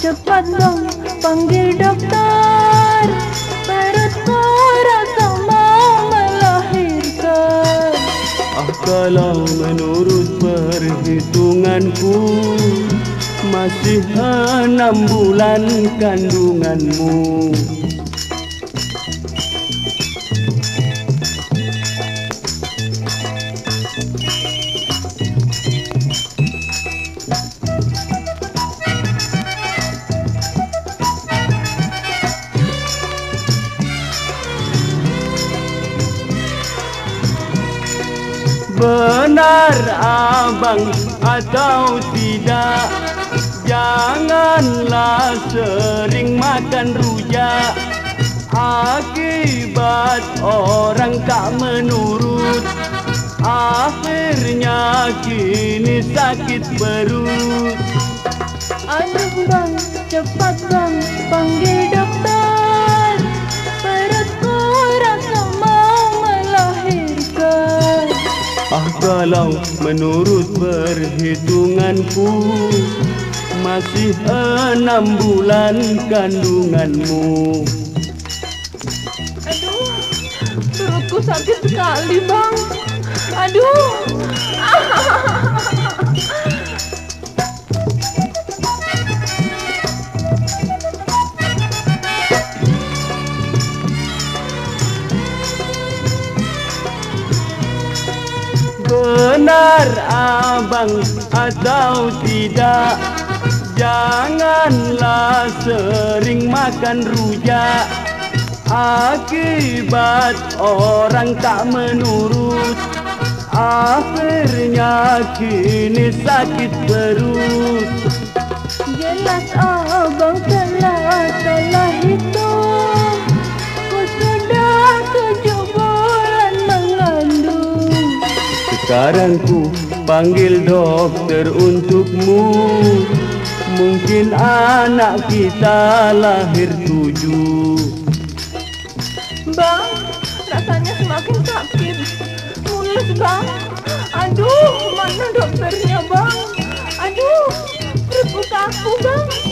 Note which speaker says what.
Speaker 1: cepat dong panggil dokter Perutku rasa mau melahirkan.
Speaker 2: Ah kalau menurut perhitunganku Masih enam bulan kandunganmu Benar abang atau tidak Janganlah sering makan rujak. Akibat orang tak menurut Akhirnya kini sakit perut.
Speaker 1: Aduh bang, cepat bang panggil
Speaker 2: kalau menurut perhitunganku Masih enam bulan kandunganmu.
Speaker 1: Aduh, perutku sakit sekali bang. Aduh
Speaker 2: Benar abang atau tidak Janganlah sering makan rujak. Akibat orang tak menurut Akhirnya kini sakit perut.
Speaker 1: Jelas abang
Speaker 2: Sekarang ku panggil dokter untukmu. Mungkin anak kita lahir tujuh.
Speaker 1: Bang, rasanya semakin sakit. Mulus bang. Aduh, mana dokternya bang? Aduh, perut aku bang